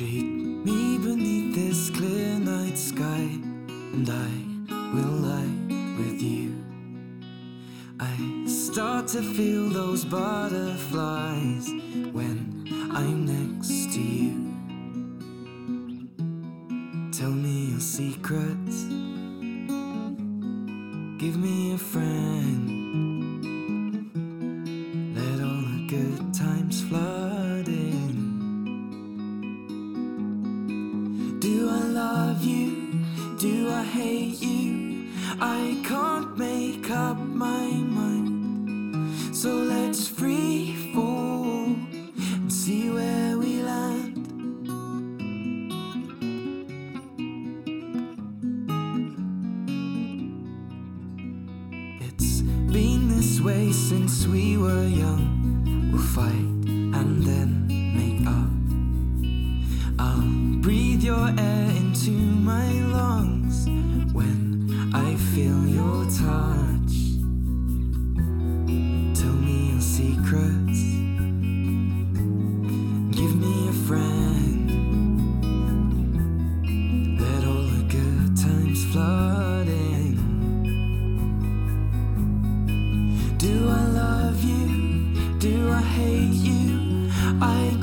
Treat me beneath this clear night sky, and I will lie with you. I start to feel those butterflies when I'm next to you. Tell me your secrets, give me a friend. Do I love you? Do I hate you? I can't make up my mind. So let's free fall and see where we land. It's been this way since we were young. We'll fight and then I